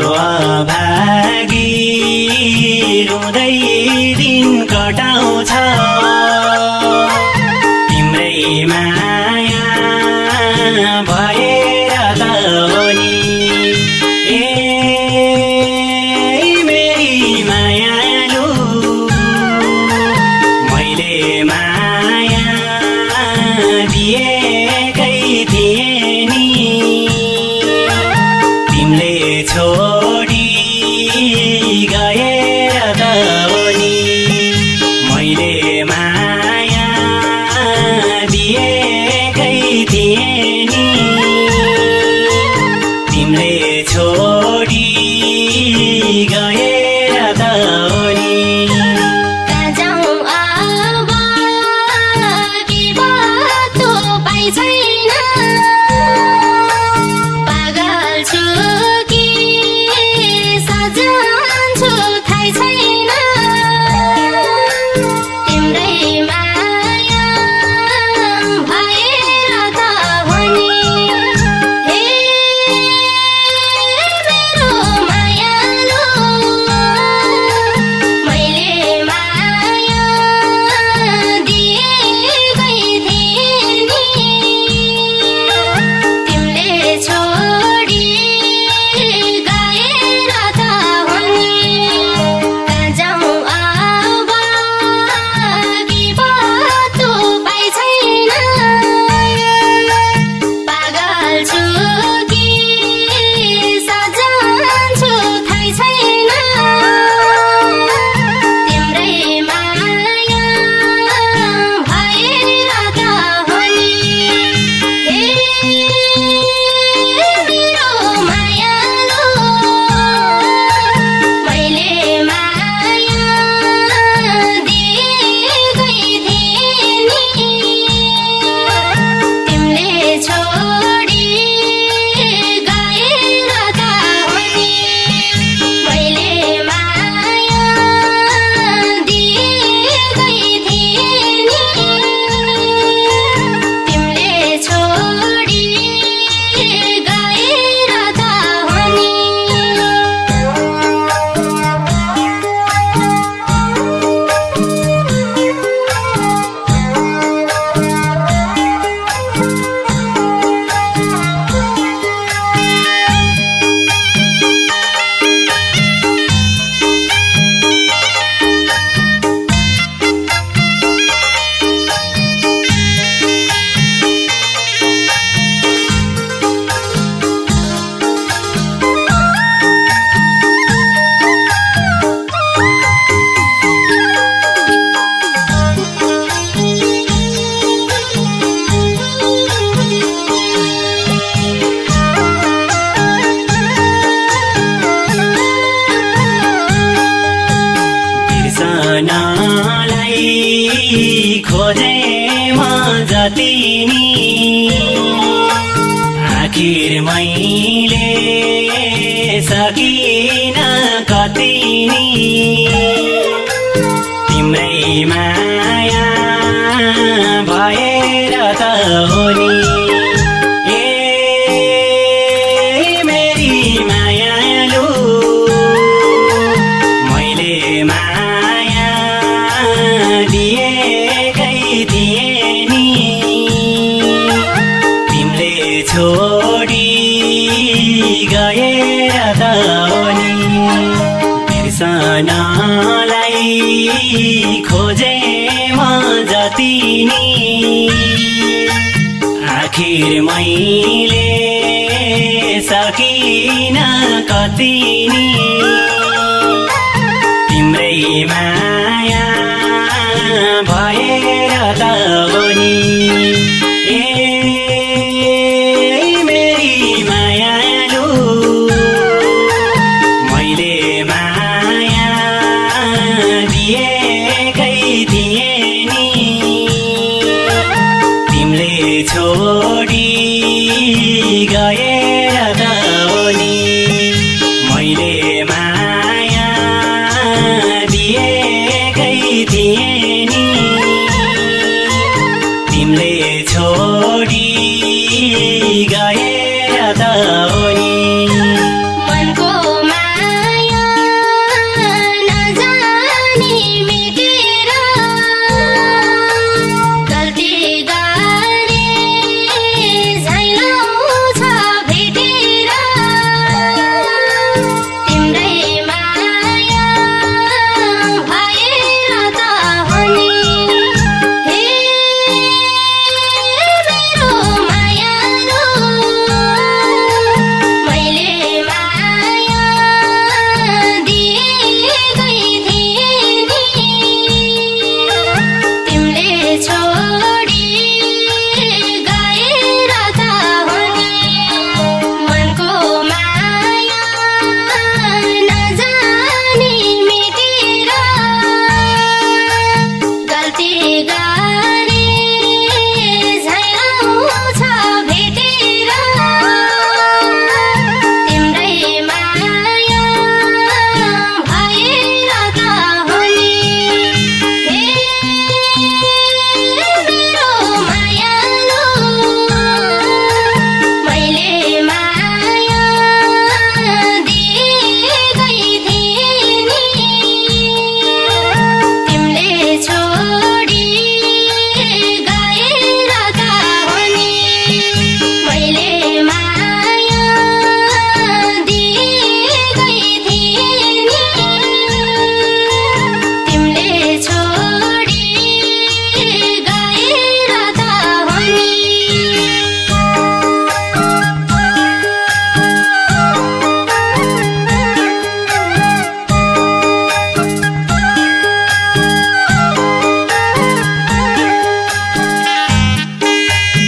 यो अभागी रुँदै दिन कटाउँछ। गाई मैले सकिन कति तिम्रै माया भएर त हो पनि बिर्सनलाई खोजे म जति आखिर मैले सकिन कतिनी।